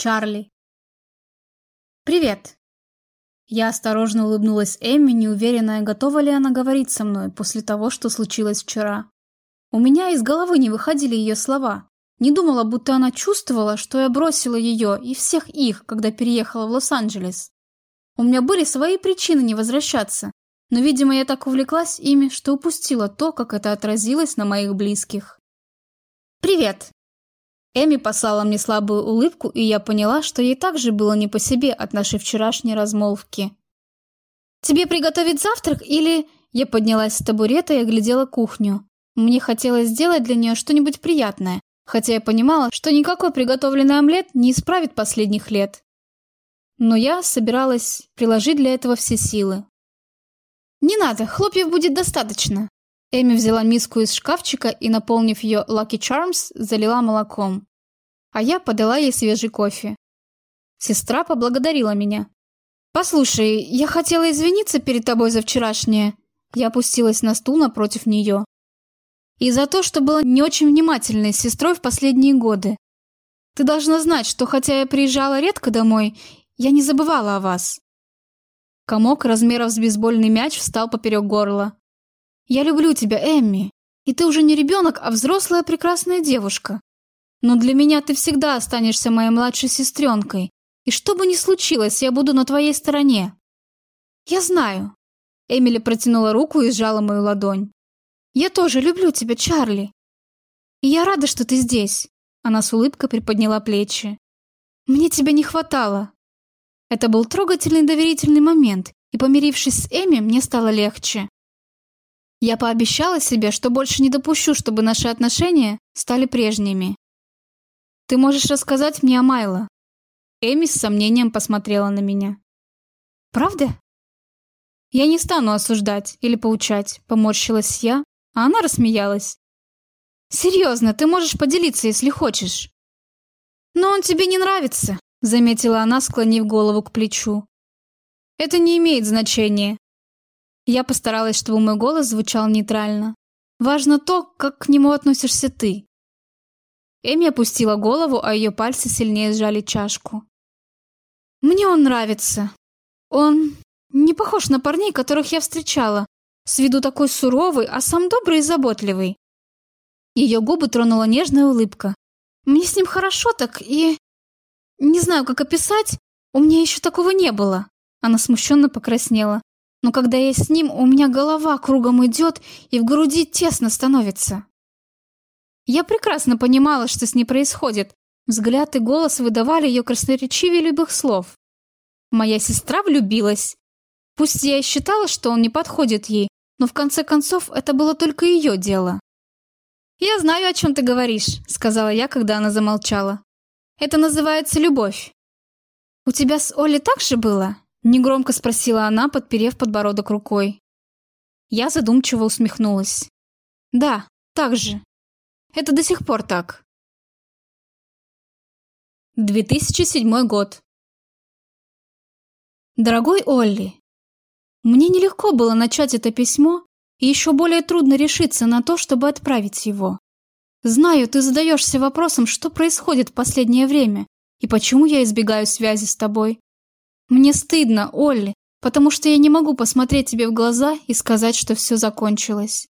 Чарли. «Привет!» Я осторожно улыбнулась Эмми, неуверенная, готова ли она говорить со мной после того, что случилось вчера. У меня из головы не выходили ее слова. Не думала, будто она чувствовала, что я бросила ее и всех их, когда переехала в Лос-Анджелес. У меня были свои причины не возвращаться, но, видимо, я так увлеклась ими, что упустила то, как это отразилось на моих близких. «Привет!» Эми послала мне слабую улыбку, и я поняла, что ей также было не по себе от нашей вчерашней размолвки. «Тебе приготовить завтрак или...» Я поднялась с табурета и оглядела кухню. Мне хотелось сделать для нее что-нибудь приятное, хотя я понимала, что никакой приготовленный омлет не исправит последних лет. Но я собиралась приложить для этого все силы. «Не надо, хлопьев будет достаточно», Эми взяла миску из шкафчика и, наполнив ее Lucky Charms, залила молоком. А я подала ей свежий кофе. Сестра поблагодарила меня. «Послушай, я хотела извиниться перед тобой за вчерашнее». Я опустилась на стул напротив нее. «И за то, что была не очень внимательной с сестрой в последние годы. Ты должна знать, что хотя я приезжала редко домой, я не забывала о вас». Комок размеров с бейсбольный мяч встал поперек горла. Я люблю тебя, Эмми. И ты уже не ребенок, а взрослая прекрасная девушка. Но для меня ты всегда останешься моей младшей сестренкой. И что бы ни случилось, я буду на твоей стороне. Я знаю. Эмили протянула руку и сжала мою ладонь. Я тоже люблю тебя, Чарли. И я рада, что ты здесь. Она с улыбкой приподняла плечи. Мне тебя не хватало. Это был трогательный доверительный момент, и помирившись с Эми, мне стало легче. Я пообещала себе, что больше не допущу, чтобы наши отношения стали прежними. Ты можешь рассказать мне о Майло. Эми с сомнением посмотрела на меня. Правда? Я не стану осуждать или поучать, поморщилась я, а она рассмеялась. Серьезно, ты можешь поделиться, если хочешь. Но он тебе не нравится, заметила она, склонив голову к плечу. Это не имеет значения. Я постаралась, чтобы мой голос звучал нейтрально. Важно то, как к нему относишься ты. Эми опустила голову, а ее пальцы сильнее сжали чашку. Мне он нравится. Он не похож на парней, которых я встречала. С виду такой суровый, а сам добрый и заботливый. Ее губы тронула нежная улыбка. Мне с ним хорошо так и... Не знаю, как описать. У меня еще такого не было. Она смущенно покраснела но когда я с ним, у меня голова кругом идет и в груди тесно становится. Я прекрасно понимала, что с ней происходит. Взгляд и голос выдавали ее красноречивее любых слов. Моя сестра влюбилась. Пусть я и считала, что он не подходит ей, но в конце концов это было только ее дело. «Я знаю, о чем ты говоришь», — сказала я, когда она замолчала. «Это называется любовь». «У тебя с Олей так же было?» Негромко спросила она, подперев подбородок рукой. Я задумчиво усмехнулась. Да, так же. Это до сих пор так. 2007 год. Дорогой Олли, мне нелегко было начать это письмо, и еще более трудно решиться на то, чтобы отправить его. Знаю, ты задаешься вопросом, что происходит в последнее время, и почему я избегаю связи с тобой. Мне стыдно, Олли, потому что я не могу посмотреть тебе в глаза и сказать, что все закончилось.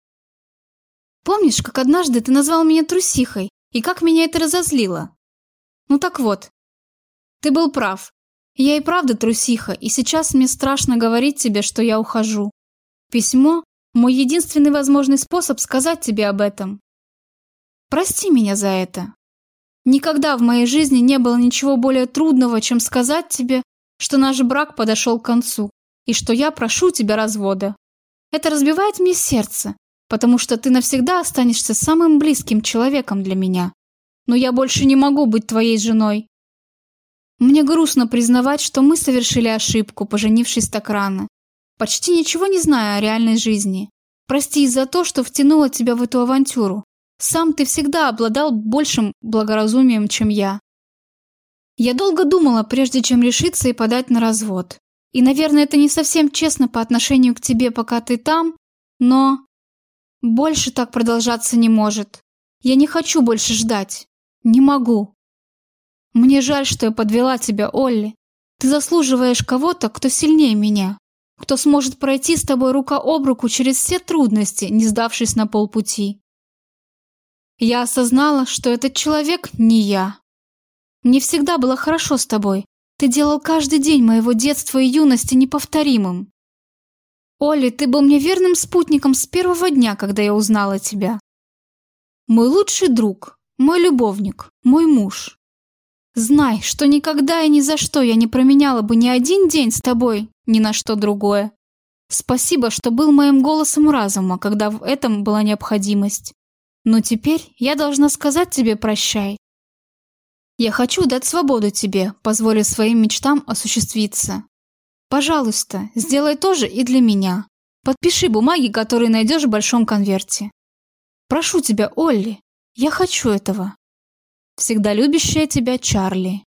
Помнишь, как однажды ты назвал меня трусихой, и как меня это разозлило? Ну так вот, ты был прав. Я и правда трусиха, и сейчас мне страшно говорить тебе, что я ухожу. Письмо – мой единственный возможный способ сказать тебе об этом. Прости меня за это. Никогда в моей жизни не было ничего более трудного, чем сказать тебе, что наш брак подошел к концу и что я прошу тебя развода. Это разбивает мне сердце, потому что ты навсегда останешься самым близким человеком для меня. Но я больше не могу быть твоей женой. Мне грустно признавать, что мы совершили ошибку, поженившись так рано, почти ничего не зная о реальной жизни. Прости за то, что втянула тебя в эту авантюру. Сам ты всегда обладал большим благоразумием, чем я. Я долго думала, прежде чем решиться и подать на развод. И, наверное, это не совсем честно по отношению к тебе, пока ты там, но... Больше так продолжаться не может. Я не хочу больше ждать. Не могу. Мне жаль, что я подвела тебя, Олли. Ты заслуживаешь кого-то, кто сильнее меня, кто сможет пройти с тобой рука об руку через все трудности, не сдавшись на полпути. Я осознала, что этот человек не я. Мне всегда было хорошо с тобой. Ты делал каждый день моего детства и юности неповторимым. Олли, ты был мне верным спутником с первого дня, когда я узнала тебя. Мой лучший друг, мой любовник, мой муж. Знай, что никогда и ни за что я не променяла бы ни один день с тобой ни на что другое. Спасибо, что был моим голосом разума, когда в этом была необходимость. Но теперь я должна сказать тебе прощай. Я хочу дать свободу тебе, позволив своим мечтам осуществиться. Пожалуйста, сделай то же и для меня. Подпиши бумаги, которые найдешь в большом конверте. Прошу тебя, Олли, я хочу этого. Всегда любящая тебя Чарли.